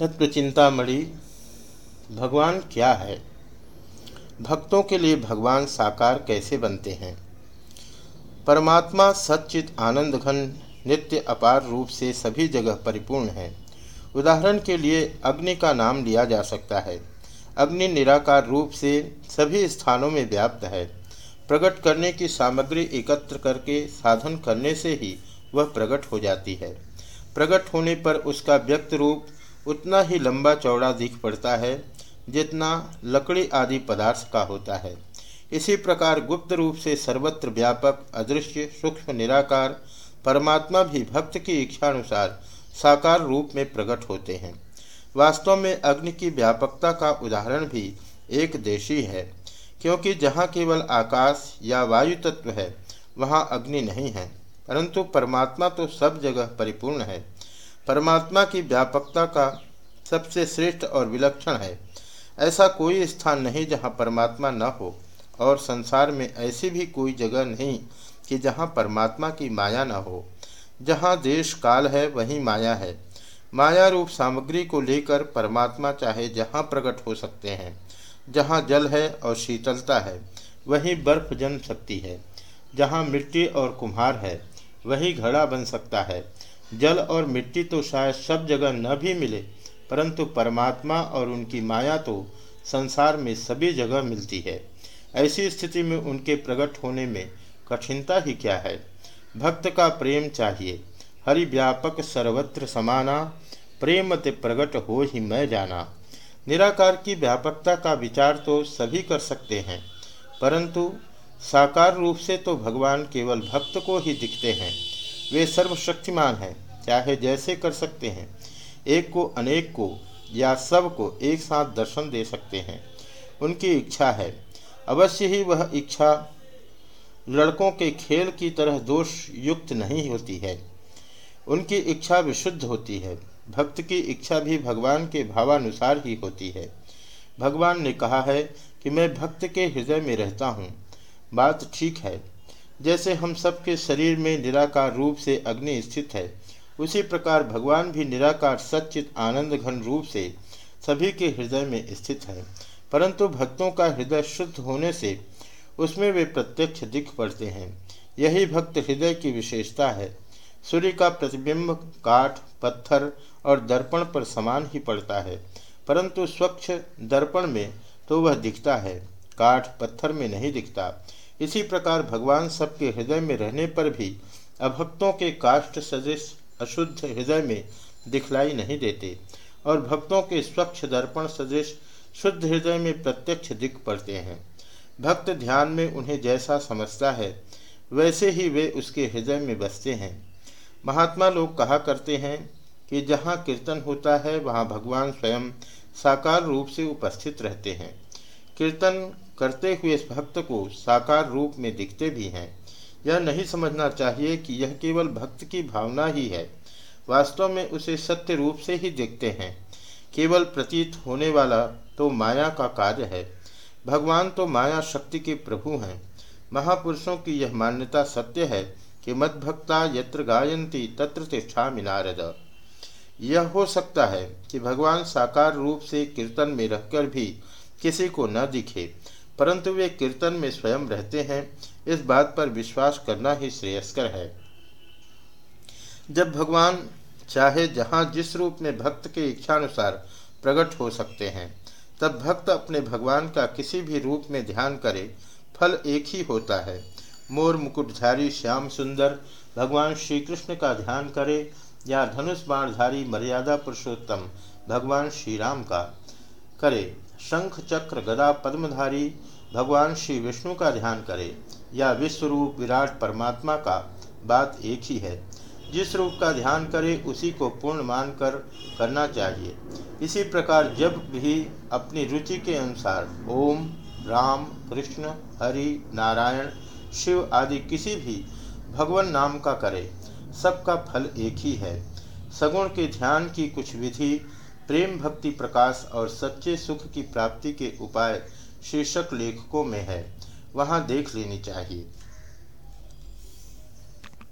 तत्वचिंतामणि भगवान क्या है? भक्तों के लिए भगवान साकार कैसे बनते हैं? परमात्मा सच्चित, आनंद घन, नित्य, अपार रूप से सभी जगह परिपूर्ण है। उदाहरण के लिए अग्नि का नाम लिया जा सकता है। अग्नि निराकार रूप से सभी स्थानों में व्याप्त है। प्रकट करने की सामग्री एकत्र करके साधन करने से ही वह प्रकट हो जाती है। प्रकट होने पर उसका व्यक्त रूप उतना ही लंबा चौड़ा दिख पड़ता है, जितना लकड़ी आदि पदार्थ का होता है। इसी प्रकार गुप्त रूप से सर्वत्र व्यापक, अदृश्य, सूक्ष्म, निराकार, परमात्मा भी भक्त की इच्छानुसार साकार रूप में प्रकट होते हैं। वास्तव में अग्नि की व्यापकता का उदाहरण भी एक देशी है, क्योंकि जहाँ केवल आकाश या वायु तत्व है, वहाँ अग्नि नहीं है, परंतु परमात्मा तो सब जगह परिपूर्ण है। परमात्मा की व्यापकता का सबसे श्रेष्ठ और विलक्षण है। ऐसा कोई स्थान नहीं जहाँ परमात्मा न हो, और संसार में ऐसी भी कोई जगह नहीं कि जहाँ परमात्मा की माया न हो। जहाँ देश काल है, वहीं माया है। माया रूप सामग्री को लेकर परमात्मा चाहे जहाँ प्रकट हो सकते हैं, जहाँ जल है और शीतलता है, वहीं बर्फ़ जम सकती है। जहाँ मिट्टी और कुम्हार है, वही घड़ा बन सकता है। जल और मिट्टी तो शायद सब जगह न भी मिले, परंतु परमात्मा और उनकी माया तो संसार में सभी जगह मिलती है। ऐसी स्थिति में उनके प्रकट होने में कठिनता ही क्या है? भक्त का प्रेम चाहिए। हरि व्यापक सर्वत्र समाना, प्रेम ते प्रकट हो ही मैं जाना। निराकार की व्यापकता का विचार तो सभी कर सकते हैं, परंतु साकार रूप से तो भगवान केवल भक्त को ही दिखते हैं। वे सर्वशक्तिमान हैं, चाहे जैसे कर सकते हैं। एक को अनेक को या सबको एक साथ दर्शन दे सकते हैं। उनकी इच्छा है। अवश्य ही वह इच्छा लड़कों के खेल की तरह दोष युक्त नहीं होती है। उनकी इच्छा विशुद्ध होती है। भक्त की इच्छा भी भगवान के भावानुसार ही होती है। भगवान ने कहा है कि मैं भक्त के हृदय में रहता हूँ। बात ठीक है। जैसे हम सबके शरीर में निराकार रूप से अग्नि स्थित है, उसी प्रकार भगवान भी निराकार, सच्चित आनंद घन रूप से सभी के हृदय में स्थित है। परंतु भक्तों का हृदय शुद्ध होने से उसमें वे प्रत्यक्ष दिख पड़ते हैं। यही भक्त हृदय की विशेषता है। सूर्य का प्रतिबिंब, काठ, पत्थर और दर्पण पर समान ही पड़ता है। परंतु स्वच्छ दर्पण में तो वह दिखता है। काठ पत्थर में नहीं दिखता। इसी प्रकार भगवान सबके हृदय में रहने पर भी अभक्तों के काष्ठ सदृश अशुद्ध हृदय में दिखलाई नहीं देते और भक्तों के स्वच्छ दर्पण सदृश शुद्ध हृदय में प्रत्यक्ष दिख पड़ते हैं। भक्त ध्यान में उन्हें जैसा समझता है, वैसे ही वे उसके हृदय में बसते हैं। महात्मा लोग कहा करते हैं कि जहाँ कीर्तन होता है, वहाँ भगवान स्वयं साकार रूप से उपस्थित रहते हैं। कीर्तन करते हुए इस भक्त को साकार रूप में दिखते भी हैं। यह नहीं समझना चाहिए कि यह केवल भक्त की भावना ही है। वास्तव में उसे सत्य रूप से ही देखते हैं। केवल प्रतीत होने वाला तो माया का कार्य है। भगवान तो माया शक्ति के प्रभु हैं। महापुरुषों की यह मान्यता सत्य है कि मदभक्ता यत्र गायंती तत्र तिष्ठा मिनारद। यह हो सकता है कि भगवान साकार रूप से कीर्तन में रहकर भी किसी को न दिखे। परंतु वे कीर्तन में स्वयं रहते हैं, इस बात पर विश्वास करना ही श्रेयस्कर है। जब भगवान चाहे जहाँ जिस रूप में भक्त के इच्छानुसार प्रकट हो सकते हैं, तब भक्त अपने भगवान का किसी भी रूप में ध्यान करे, फल एक ही होता है। मोर मुकुटधारी श्याम सुंदर, भगवान श्री कृष्ण का ध्यान करे, या धनुष बाणधारी मर्यादा पुरुषोत्तम, भगवान श्री राम का करे। शंख चक्र गदा पद्मधारी भगवान श्री विष्णु का ध्यान करे, या विश्वरूप विराट परमात्मा का बात एक ही है। जिस रूप का ध्यान करे, उसी को पूर्ण मानकर करना चाहिए। इसी प्रकार जब भी अपनी रुचि के अनुसार ओम, राम, कृष्ण, हरि, नारायण, शिव आदि किसी भी भगवान नाम का करे, सबका फल एक ही है। सगुण के ध्यान की कुछ विधि प्रेम भक्ति प्रकाश और सच्चे सुख की प्राप्ति के उपाय शीर्षक लेखकों में है। वहाँ देख लेनी चाहिए।